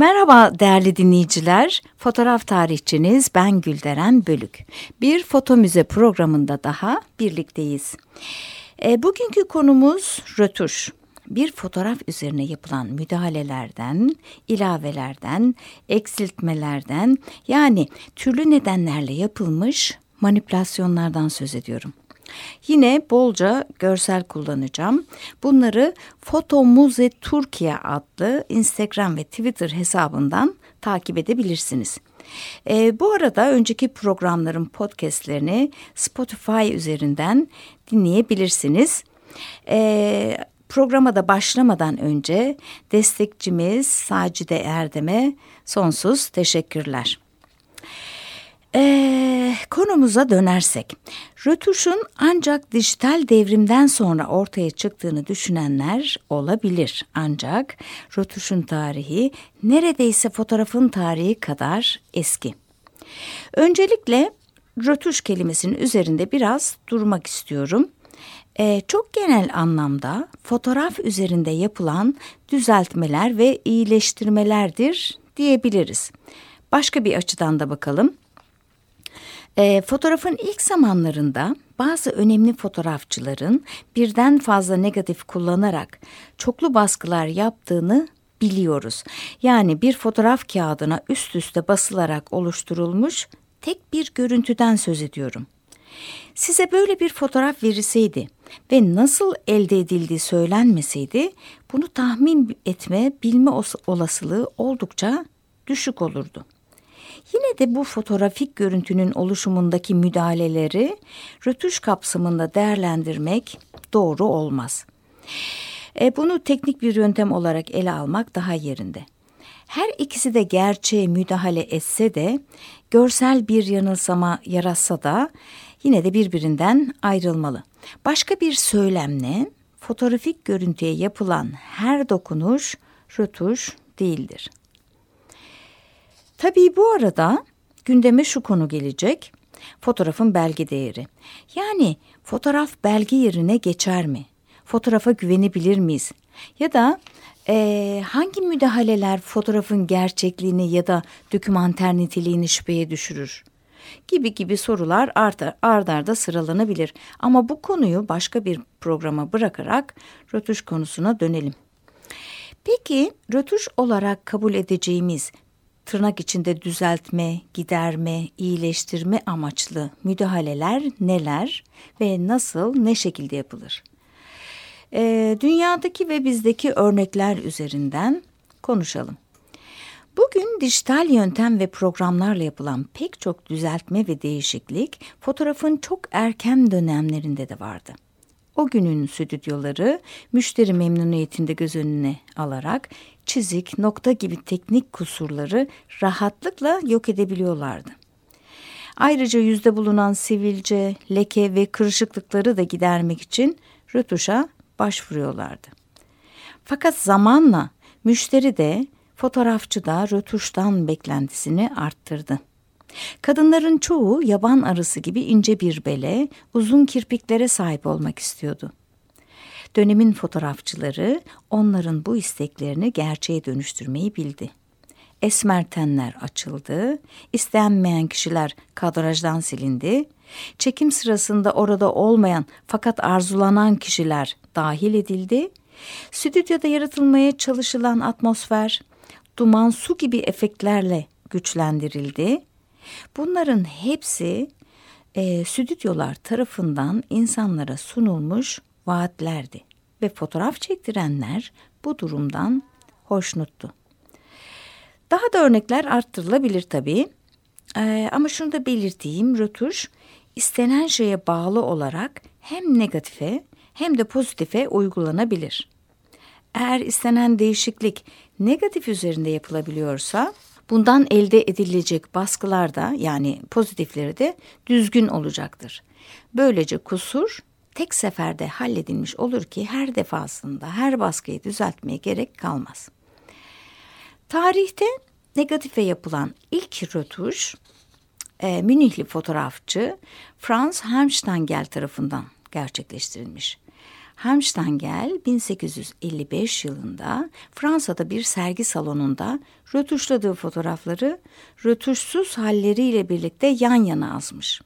Merhaba değerli dinleyiciler. Fotoğraf tarihçiniz ben Gülderen Bölük. Bir foto müze programında daha birlikteyiz. E, bugünkü konumuz rötuş. Bir fotoğraf üzerine yapılan müdahalelerden, ilavelerden, eksiltmelerden yani türlü nedenlerle yapılmış manipülasyonlardan söz ediyorum. Yine bolca görsel kullanacağım. Bunları Foto Muze Türkiye adlı Instagram ve Twitter hesabından takip edebilirsiniz. E, bu arada önceki programların podcastlerini Spotify üzerinden dinleyebilirsiniz. E, programa da başlamadan önce destekçimiz Sacide Erdem'e sonsuz teşekkürler. Ee, konumuza dönersek, rötuşun ancak dijital devrimden sonra ortaya çıktığını düşünenler olabilir. Ancak rötuşun tarihi neredeyse fotoğrafın tarihi kadar eski. Öncelikle rötuş kelimesinin üzerinde biraz durmak istiyorum. Ee, çok genel anlamda fotoğraf üzerinde yapılan düzeltmeler ve iyileştirmelerdir diyebiliriz. Başka bir açıdan da bakalım. E, fotoğrafın ilk zamanlarında bazı önemli fotoğrafçıların birden fazla negatif kullanarak çoklu baskılar yaptığını biliyoruz. Yani bir fotoğraf kağıdına üst üste basılarak oluşturulmuş tek bir görüntüden söz ediyorum. Size böyle bir fotoğraf verilseydi ve nasıl elde edildiği söylenmeseydi bunu tahmin etme, bilme olasılığı oldukça düşük olurdu. Yine de bu fotoğrafik görüntünün oluşumundaki müdahaleleri rötuş kapsamında değerlendirmek doğru olmaz. E, bunu teknik bir yöntem olarak ele almak daha yerinde. Her ikisi de gerçeğe müdahale etse de görsel bir yanılsama yaratsa da yine de birbirinden ayrılmalı. Başka bir söylemle fotoğrafik görüntüye yapılan her dokunuş rötuş değildir. Tabii bu arada gündeme şu konu gelecek. Fotoğrafın belge değeri. Yani fotoğraf belge yerine geçer mi? Fotoğrafa güvenebilir miyiz? Ya da e, hangi müdahaleler fotoğrafın gerçekliğini ya da dokümanter niteliğini şüpheye düşürür? Gibi gibi sorular arda, ardarda arda sıralanabilir. Ama bu konuyu başka bir programa bırakarak rötuş konusuna dönelim. Peki rötuş olarak kabul edeceğimiz tırnak içinde düzeltme, giderme, iyileştirme amaçlı müdahaleler neler ve nasıl, ne şekilde yapılır? Ee, dünyadaki ve bizdeki örnekler üzerinden konuşalım. Bugün dijital yöntem ve programlarla yapılan pek çok düzeltme ve değişiklik fotoğrafın çok erken dönemlerinde de vardı. O günün stüdyoları müşteri memnuniyetinde göz önüne alarak çizik, nokta gibi teknik kusurları rahatlıkla yok edebiliyorlardı. Ayrıca yüzde bulunan sivilce, leke ve kırışıklıkları da gidermek için rötuşa başvuruyorlardı. Fakat zamanla müşteri de fotoğrafçı da rötuştan beklentisini arttırdı. Kadınların çoğu yaban arısı gibi ince bir bele, uzun kirpiklere sahip olmak istiyordu. Dönemin fotoğrafçıları onların bu isteklerini gerçeğe dönüştürmeyi bildi. Esmer tenler açıldı, istenmeyen kişiler kadrajdan silindi, çekim sırasında orada olmayan fakat arzulanan kişiler dahil edildi, stüdyoda yaratılmaya çalışılan atmosfer, duman su gibi efektlerle güçlendirildi. Bunların hepsi e, stüdyolar tarafından insanlara sunulmuş vaatlerdi ve fotoğraf çektirenler bu durumdan hoşnuttu. Daha da örnekler arttırılabilir tabii. Ee, ama şunu da belirteyim, rötuş istenen şeye bağlı olarak hem negatife hem de pozitife uygulanabilir. Eğer istenen değişiklik negatif üzerinde yapılabiliyorsa Bundan elde edilecek baskılar da yani pozitifleri de düzgün olacaktır. Böylece kusur tek seferde halledilmiş olur ki her defasında her baskıyı düzeltmeye gerek kalmaz. Tarihte negatife yapılan ilk rötuş e, Münihli fotoğrafçı Franz Helmstengel tarafından gerçekleştirilmiş. Helmstengel 1855 yılında Fransa'da bir sergi salonunda rötuşladığı fotoğrafları rötuşsuz halleriyle birlikte yan yana asmış.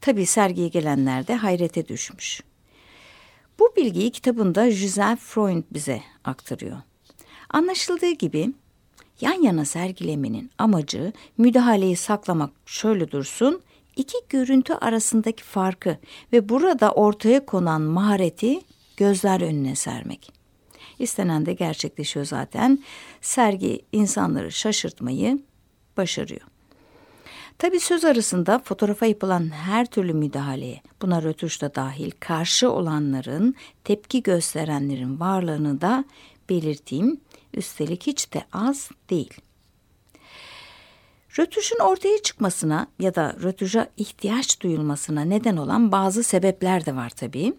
Tabi sergiye gelenler de hayrete düşmüş. Bu bilgiyi kitabında Giselle Freund bize aktarıyor. Anlaşıldığı gibi yan yana sergilemenin amacı müdahaleyi saklamak şöyle dursun, iki görüntü arasındaki farkı ve burada ortaya konan mahareti gözler önüne sermek. İstenen de gerçekleşiyor zaten. Sergi insanları şaşırtmayı başarıyor. Tabi söz arasında fotoğrafa yapılan her türlü müdahaleye, buna rötuş da dahil karşı olanların, tepki gösterenlerin varlığını da belirteyim. Üstelik hiç de az değil. Rötuşun ortaya çıkmasına ya da rötuşa ihtiyaç duyulmasına neden olan bazı sebepler de var tabii.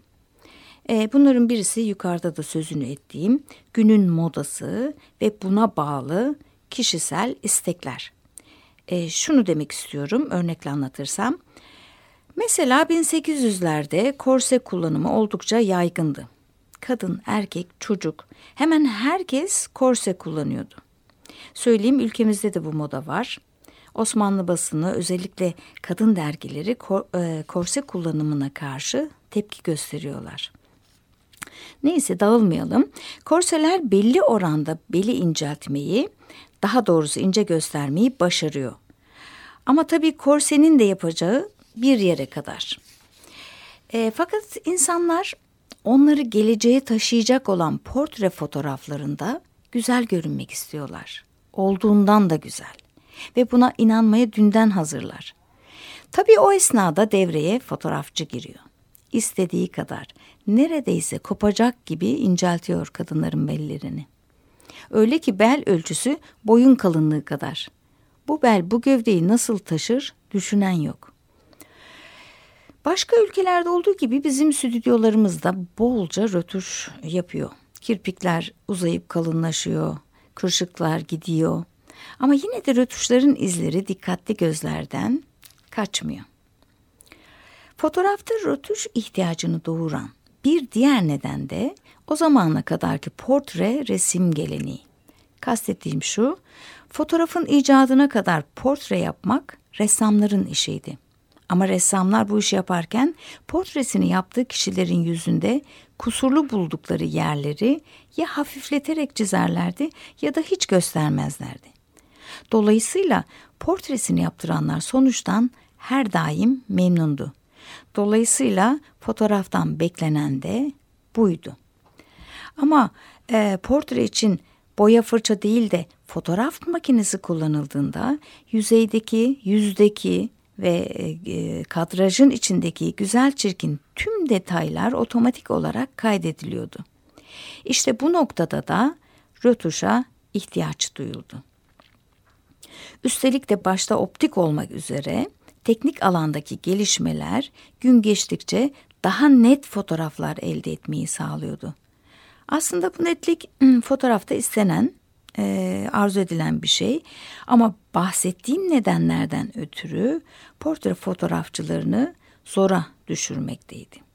E, bunların birisi yukarıda da sözünü ettiğim günün modası ve buna bağlı kişisel istekler. E, şunu demek istiyorum örnekle anlatırsam. Mesela 1800'lerde korse kullanımı oldukça yaygındı. Kadın, erkek, çocuk hemen herkes korse kullanıyordu. Söyleyeyim ülkemizde de bu moda var. Osmanlı basını özellikle kadın dergileri kor, e, korse kullanımına karşı tepki gösteriyorlar. Neyse dağılmayalım. Korseler belli oranda beli inceltmeyi, daha doğrusu ince göstermeyi başarıyor. Ama tabii korsenin de yapacağı bir yere kadar. E, fakat insanlar onları geleceğe taşıyacak olan portre fotoğraflarında güzel görünmek istiyorlar. Olduğundan da güzel. Ve buna inanmaya dünden hazırlar. Tabii o esnada devreye fotoğrafçı giriyor. İstediği kadar neredeyse kopacak gibi inceltiyor kadınların bellerini. Öyle ki bel ölçüsü boyun kalınlığı kadar. Bu bel bu gövdeyi nasıl taşır düşünen yok. Başka ülkelerde olduğu gibi bizim stüdyolarımızda bolca rötuş yapıyor. Kirpikler uzayıp kalınlaşıyor, kırışıklar gidiyor. Ama yine de rötuşların izleri dikkatli gözlerden kaçmıyor. Fotoğrafta rötuş ihtiyacını doğuran bir diğer neden de o zamana kadarki portre resim geleneği. Kastettiğim şu, fotoğrafın icadına kadar portre yapmak ressamların işiydi. Ama ressamlar bu işi yaparken portresini yaptığı kişilerin yüzünde kusurlu buldukları yerleri ya hafifleterek çizerlerdi ya da hiç göstermezlerdi. Dolayısıyla portresini yaptıranlar sonuçtan her daim memnundu. Dolayısıyla fotoğraftan beklenen de buydu. Ama e, portre için boya fırça değil de fotoğraf makinesi kullanıldığında yüzeydeki, yüzdeki ve e, kadrajın içindeki güzel çirkin tüm detaylar otomatik olarak kaydediliyordu. İşte bu noktada da rötuşa ihtiyaç duyuldu. Üstelik de başta optik olmak üzere teknik alandaki gelişmeler gün geçtikçe daha net fotoğraflar elde etmeyi sağlıyordu. Aslında bu netlik fotoğrafta istenen, arzu edilen bir şey. Ama bahsettiğim nedenlerden ötürü portre fotoğrafçılarını zora düşürmekteydi.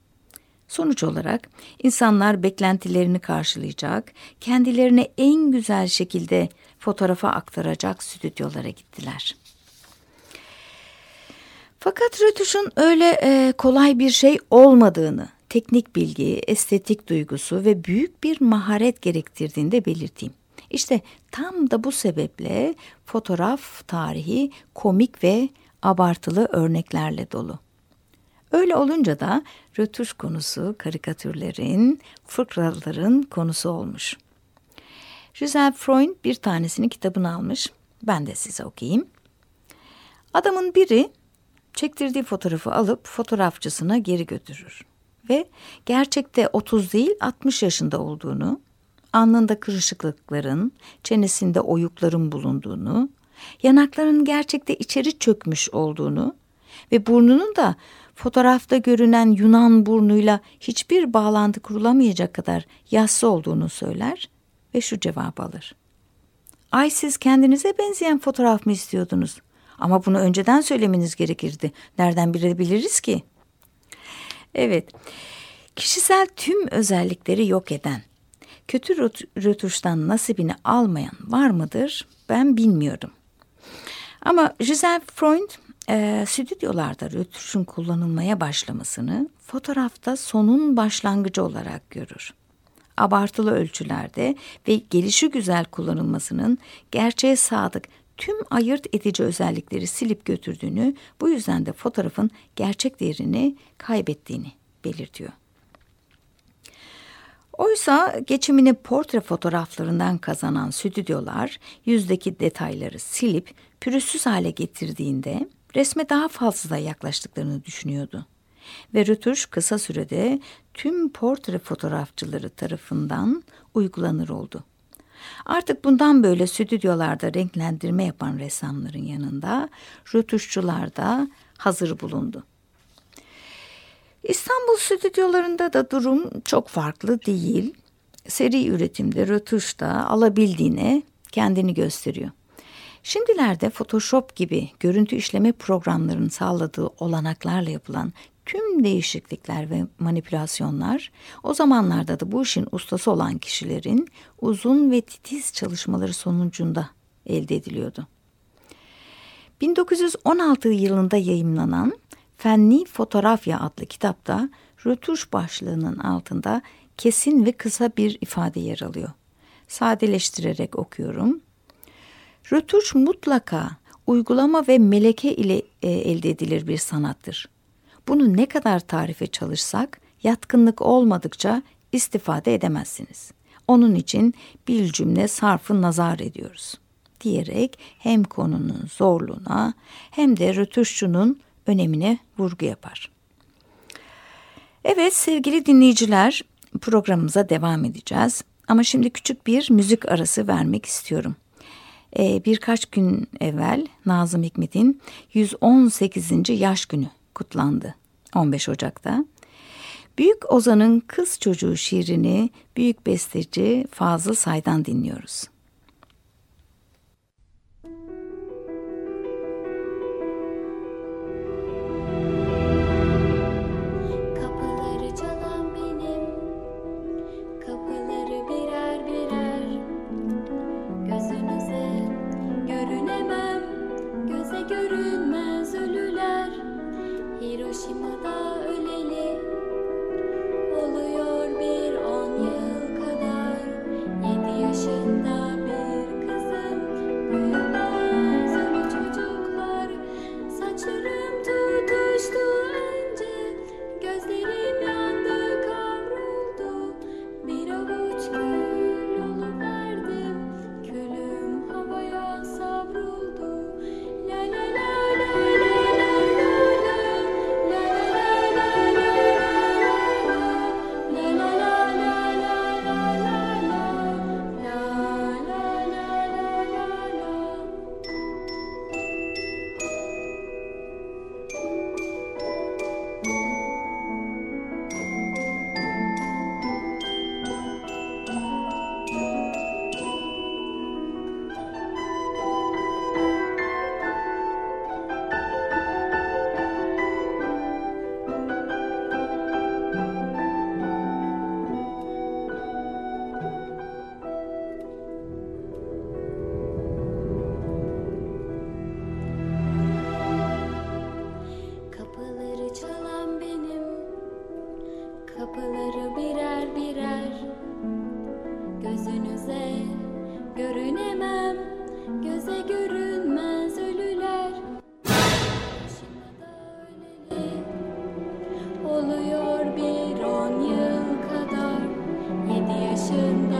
Sonuç olarak insanlar beklentilerini karşılayacak, kendilerini en güzel şekilde fotoğrafa aktaracak stüdyolara gittiler. Fakat rötuşun öyle e, kolay bir şey olmadığını, teknik bilgi, estetik duygusu ve büyük bir maharet gerektirdiğini de belirteyim. İşte tam da bu sebeple fotoğraf tarihi komik ve abartılı örneklerle dolu. Öyle olunca da rötuş konusu karikatürlerin, fıkraların konusu olmuş. Giselle Freund bir tanesini kitabını almış. Ben de size okuyayım. Adamın biri çektirdiği fotoğrafı alıp fotoğrafçısına geri götürür. Ve gerçekte 30 değil 60 yaşında olduğunu, alnında kırışıklıkların, çenesinde oyukların bulunduğunu, Yanaklarının gerçekte içeri çökmüş olduğunu ve burnunun da fotoğrafta görünen Yunan burnuyla hiçbir bağlantı kurulamayacak kadar yassı olduğunu söyler ve şu cevap alır. Ay siz kendinize benzeyen fotoğraf mı istiyordunuz? Ama bunu önceden söylemeniz gerekirdi. Nereden bilebiliriz ki? Evet, kişisel tüm özellikleri yok eden, kötü rötuştan nasibini almayan var mıdır? Ben bilmiyorum. Ama Giselle Freund e, stüdyolarda rötuşun kullanılmaya başlamasını fotoğrafta sonun başlangıcı olarak görür. Abartılı ölçülerde ve gelişi güzel kullanılmasının gerçeğe sadık tüm ayırt edici özellikleri silip götürdüğünü, bu yüzden de fotoğrafın gerçek değerini kaybettiğini belirtiyor. Oysa geçimini portre fotoğraflarından kazanan stüdyolar yüzdeki detayları silip pürüzsüz hale getirdiğinde resme daha fazla yaklaştıklarını düşünüyordu. Ve rötuş kısa sürede tüm portre fotoğrafçıları tarafından uygulanır oldu. Artık bundan böyle stüdyolarda renklendirme yapan ressamların yanında rötuşçular da hazır bulundu. İstanbul stüdyolarında da durum çok farklı değil. Seri üretimde rötuşta alabildiğine kendini gösteriyor. Şimdilerde Photoshop gibi görüntü işleme programlarının sağladığı olanaklarla yapılan tüm değişiklikler ve manipülasyonlar o zamanlarda da bu işin ustası olan kişilerin uzun ve titiz çalışmaları sonucunda elde ediliyordu. 1916 yılında yayımlanan Fenni Fotoğrafya adlı kitapta rötuş başlığının altında kesin ve kısa bir ifade yer alıyor. Sadeleştirerek okuyorum. Rötuş mutlaka uygulama ve meleke ile e, elde edilir bir sanattır. Bunu ne kadar tarife çalışsak yatkınlık olmadıkça istifade edemezsiniz. Onun için bir cümle sarfı nazar ediyoruz diyerek hem konunun zorluğuna hem de rötuşçunun önemine vurgu yapar. Evet sevgili dinleyiciler programımıza devam edeceğiz. Ama şimdi küçük bir müzik arası vermek istiyorum. Ee, birkaç gün evvel Nazım Hikmet'in 118. yaş günü kutlandı 15 Ocak'ta. Büyük Ozan'ın Kız Çocuğu şiirini büyük besteci Fazıl Say'dan dinliyoruz. certain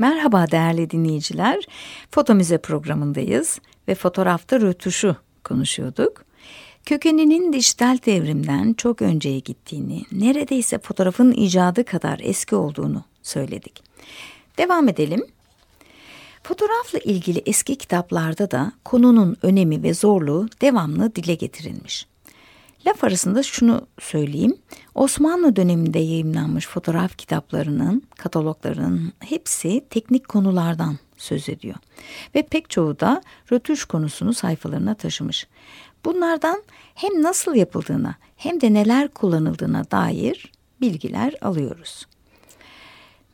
Merhaba değerli dinleyiciler. Foto müze programındayız ve fotoğrafta rötuşu konuşuyorduk. Kökeninin dijital devrimden çok önceye gittiğini, neredeyse fotoğrafın icadı kadar eski olduğunu söyledik. Devam edelim. Fotoğrafla ilgili eski kitaplarda da konunun önemi ve zorluğu devamlı dile getirilmiş. Laf arasında şunu söyleyeyim. Osmanlı döneminde yayımlanmış fotoğraf kitaplarının, kataloglarının hepsi teknik konulardan söz ediyor. Ve pek çoğu da rötuş konusunu sayfalarına taşımış. Bunlardan hem nasıl yapıldığına hem de neler kullanıldığına dair bilgiler alıyoruz.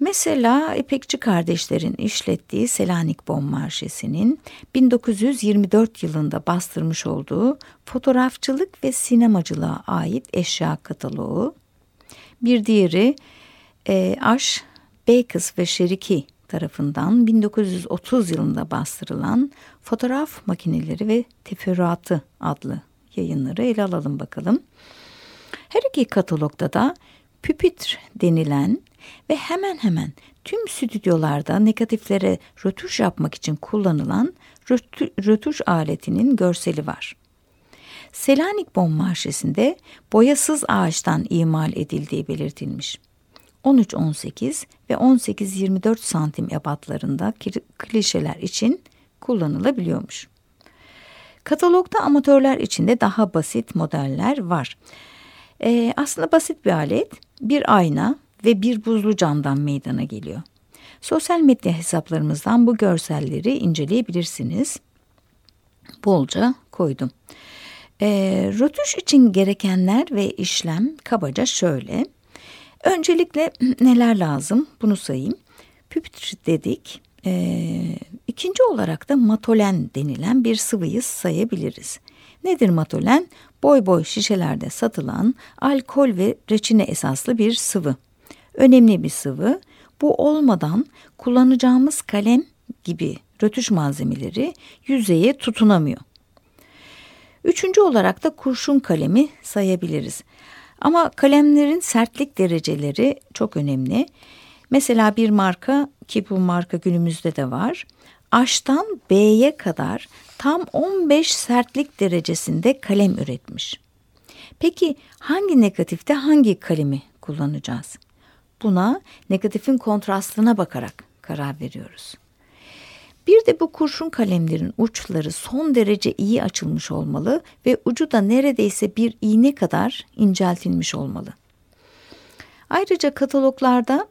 Mesela İpekçi kardeşlerin işlettiği Selanik Bom Marşesi'nin 1924 yılında bastırmış olduğu fotoğrafçılık ve sinemacılığa ait eşya kataloğu. Bir diğeri e, Aş, Beykız ve Şeriki tarafından 1930 yılında bastırılan Fotoğraf Makineleri ve Teferruatı adlı yayınları ele alalım bakalım. Her iki katalogda da püpitr denilen ve hemen hemen tüm stüdyolarda negatiflere rötuş yapmak için kullanılan rötuş aletinin görseli var. Selanik Bom Marşesi'nde boyasız ağaçtan imal edildiği belirtilmiş. 13-18 ve 18-24 santim ebatlarında klişeler için kullanılabiliyormuş. Katalogda amatörler için de daha basit modeller var. Ee, aslında basit bir alet, bir ayna ve bir buzlu camdan meydana geliyor. Sosyal medya hesaplarımızdan bu görselleri inceleyebilirsiniz. Bolca koydum. E, rötuş için gerekenler ve işlem kabaca şöyle. Öncelikle neler lazım bunu sayayım. Püpitr dedik. E, ikinci olarak da matolen denilen bir sıvıyı sayabiliriz. Nedir matolen? Boy boy şişelerde satılan alkol ve reçine esaslı bir sıvı. Önemli bir sıvı. Bu olmadan kullanacağımız kalem gibi rötuş malzemeleri yüzeye tutunamıyor. Üçüncü olarak da kurşun kalemi sayabiliriz. Ama kalemlerin sertlik dereceleri çok önemli. Mesela bir marka ki bu marka günümüzde de var. Aş'tan B'ye kadar tam 15 sertlik derecesinde kalem üretmiş. Peki hangi negatifte hangi kalemi kullanacağız? Buna negatifin kontrastına bakarak karar veriyoruz. Bir de bu kurşun kalemlerin uçları son derece iyi açılmış olmalı ve ucu da neredeyse bir iğne kadar inceltilmiş olmalı. Ayrıca kataloglarda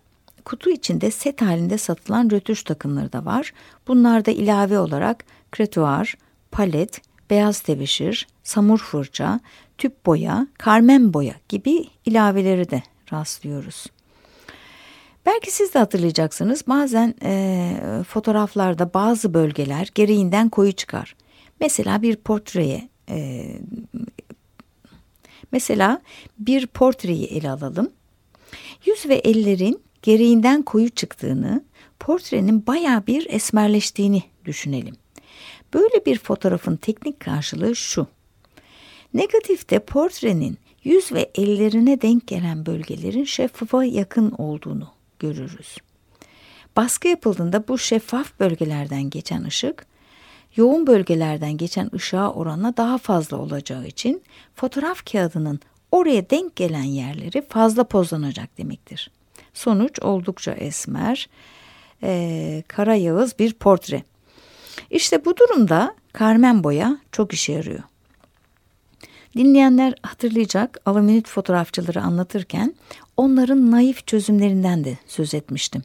kutu içinde set halinde satılan rötuş takımları da var. Bunlarda ilave olarak kretuar, palet, beyaz tebeşir, samur fırça, tüp boya, karmen boya gibi ilaveleri de rastlıyoruz. Belki siz de hatırlayacaksınız bazen e, fotoğraflarda bazı bölgeler gereğinden koyu çıkar. Mesela bir portreye e, mesela bir portreyi ele alalım. Yüz ve ellerin gereğinden koyu çıktığını, portrenin baya bir esmerleştiğini düşünelim. Böyle bir fotoğrafın teknik karşılığı şu. Negatifte portrenin yüz ve ellerine denk gelen bölgelerin şeffafa yakın olduğunu görürüz. Baskı yapıldığında bu şeffaf bölgelerden geçen ışık yoğun bölgelerden geçen ışığa oranla daha fazla olacağı için fotoğraf kağıdının oraya denk gelen yerleri fazla pozlanacak demektir. Sonuç oldukça esmer, e, kara yağız bir portre. İşte bu durumda karmen boya çok işe yarıyor. Dinleyenler hatırlayacak alüminyum fotoğrafçıları anlatırken onların naif çözümlerinden de söz etmiştim.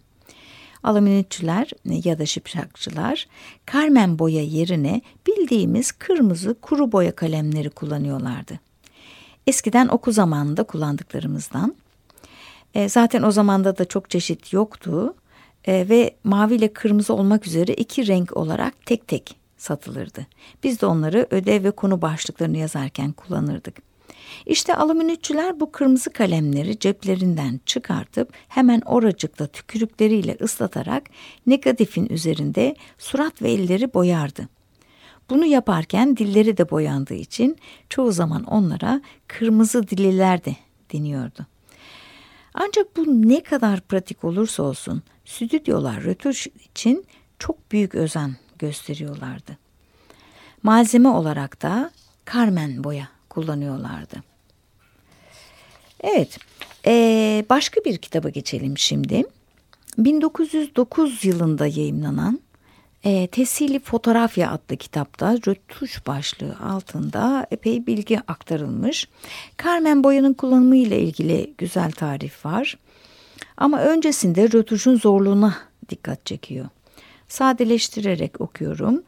Alüminyumcular ya da şipşakçılar karmen boya yerine bildiğimiz kırmızı kuru boya kalemleri kullanıyorlardı. Eskiden oku zamanında kullandıklarımızdan. E, zaten o zamanda da çok çeşit yoktu e, ve mavi ile kırmızı olmak üzere iki renk olarak tek tek satılırdı. Biz de onları ödev ve konu başlıklarını yazarken kullanırdık. İşte alüminyumcular bu kırmızı kalemleri ceplerinden çıkartıp hemen oracıkla tükürükleriyle ıslatarak negatifin üzerinde surat ve elleri boyardı. Bunu yaparken dilleri de boyandığı için çoğu zaman onlara kırmızı dililer de deniyordu. Ancak bu ne kadar pratik olursa olsun stüdyolar rötuş için çok büyük özen gösteriyorlardı. Malzeme olarak da Carmen boya kullanıyorlardı. Evet, ee, başka bir kitaba geçelim şimdi. 1909 yılında yayımlanan e, Tesili Fotoğrafya adlı kitapta rötuş başlığı altında epey bilgi aktarılmış. Carmen boyanın kullanımı ile ilgili güzel tarif var. Ama öncesinde rötuşun zorluğuna dikkat çekiyor. Sadeleştirerek okuyorum.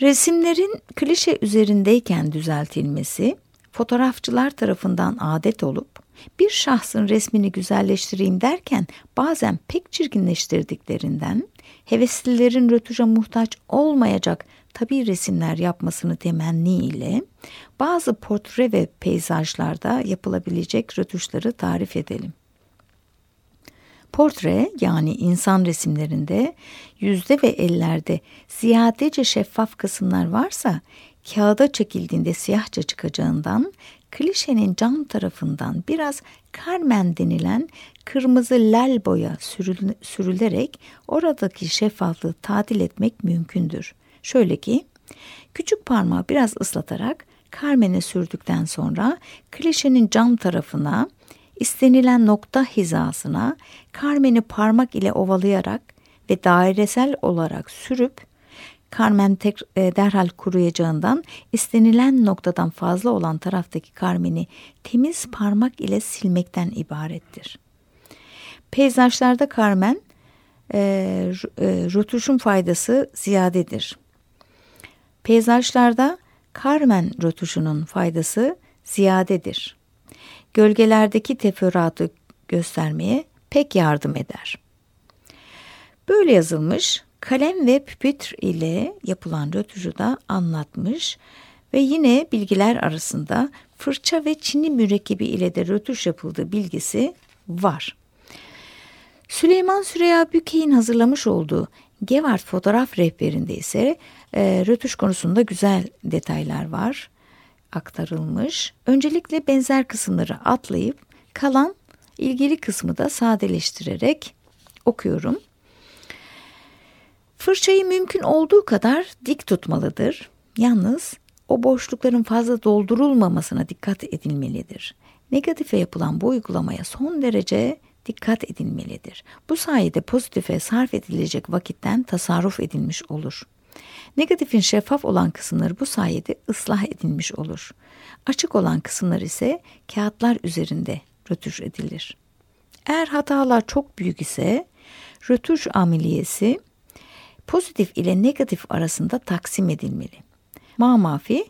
Resimlerin klişe üzerindeyken düzeltilmesi fotoğrafçılar tarafından adet olup bir şahsın resmini güzelleştireyim derken bazen pek çirkinleştirdiklerinden heveslilerin rötuşa muhtaç olmayacak tabi resimler yapmasını temenni ile bazı portre ve peyzajlarda yapılabilecek rötuşları tarif edelim. Portre yani insan resimlerinde yüzde ve ellerde ziyadece şeffaf kısımlar varsa kağıda çekildiğinde siyahça çıkacağından klişenin cam tarafından biraz karmen denilen kırmızı lal boya sürülerek oradaki şeffaflığı tadil etmek mümkündür. Şöyle ki küçük parmağı biraz ıslatarak karmene sürdükten sonra klişenin cam tarafına istenilen nokta hizasına karmeni parmak ile ovalayarak ve dairesel olarak sürüp karmen tek, e, derhal kuruyacağından istenilen noktadan fazla olan taraftaki karmeni temiz parmak ile silmekten ibarettir. Peyzajlarda karmen e, e, rötuşun faydası ziyadedir. Peyzajlarda karmen rötuşunun faydası ziyadedir. Gölgelerdeki teferruatı göstermeye pek yardım eder. Böyle yazılmış kalem ve püpitr ile yapılan rötuşu da anlatmış ve yine bilgiler arasında fırça ve çini mürekkebi ile de rötuş yapıldığı bilgisi var. Süleyman Süreyya Bükey'in hazırlamış olduğu Gevart fotoğraf rehberinde ise e, rötuş konusunda güzel detaylar var aktarılmış. Öncelikle benzer kısımları atlayıp kalan ilgili kısmı da sadeleştirerek okuyorum. Fırçayı mümkün olduğu kadar dik tutmalıdır. Yalnız o boşlukların fazla doldurulmamasına dikkat edilmelidir. Negatife yapılan bu uygulamaya son derece dikkat edilmelidir. Bu sayede pozitife sarf edilecek vakitten tasarruf edilmiş olur. Negatifin şeffaf olan kısımları bu sayede ıslah edilmiş olur. Açık olan kısımlar ise kağıtlar üzerinde rötuş edilir. Eğer hatalar çok büyük ise rötuş ameliyesi pozitif ile negatif arasında taksim edilmeli. Mamafi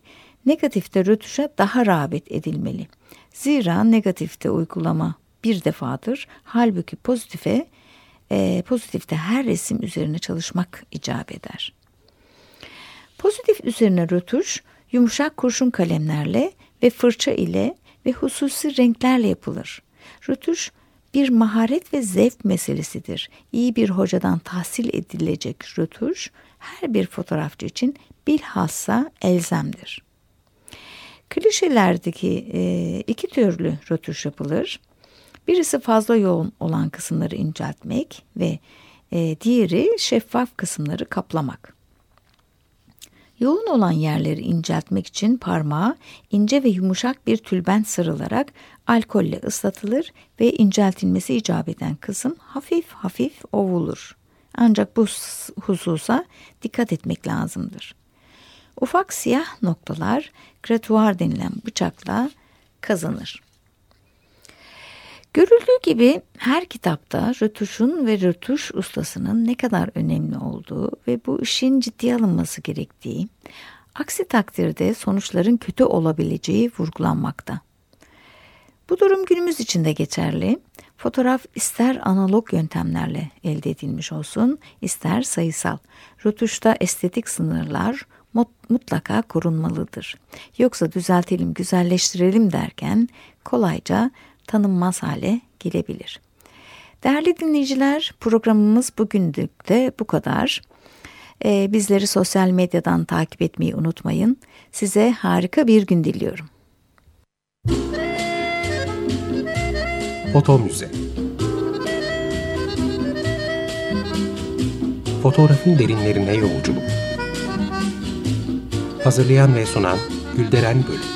negatifte rötuşa daha rağbet edilmeli. Zira negatifte uygulama bir defadır. Halbuki pozitife e, pozitifte her resim üzerine çalışmak icap eder. Pozitif üzerine rötuş yumuşak kurşun kalemlerle ve fırça ile ve hususi renklerle yapılır. Rötuş bir maharet ve zevk meselesidir. İyi bir hocadan tahsil edilecek rötuş her bir fotoğrafçı için bilhassa elzemdir. Klişelerdeki e, iki türlü rötuş yapılır. Birisi fazla yoğun olan kısımları inceltmek ve e, diğeri şeffaf kısımları kaplamak. Yoğun olan yerleri inceltmek için parmağa ince ve yumuşak bir tülbent sarılarak alkolle ıslatılır ve inceltilmesi icap eden kısım hafif hafif ovulur. Ancak bu hususa dikkat etmek lazımdır. Ufak siyah noktalar gratuar denilen bıçakla kazanır. Görüldüğü gibi her kitapta rötuşun ve rötuş ustasının ne kadar önemli olduğu ve bu işin ciddiye alınması gerektiği, aksi takdirde sonuçların kötü olabileceği vurgulanmakta. Bu durum günümüz için de geçerli. Fotoğraf ister analog yöntemlerle elde edilmiş olsun, ister sayısal. Rötuşta estetik sınırlar mutlaka korunmalıdır. Yoksa düzeltelim, güzelleştirelim derken kolayca tanınmaz hale gelebilir. Değerli dinleyiciler programımız bugünlük de bu kadar. Ee, bizleri sosyal medyadan takip etmeyi unutmayın. Size harika bir gün diliyorum. Foto Müze Fotoğrafın derinlerine yolculuk Hazırlayan ve sunan Gülderen Bölüm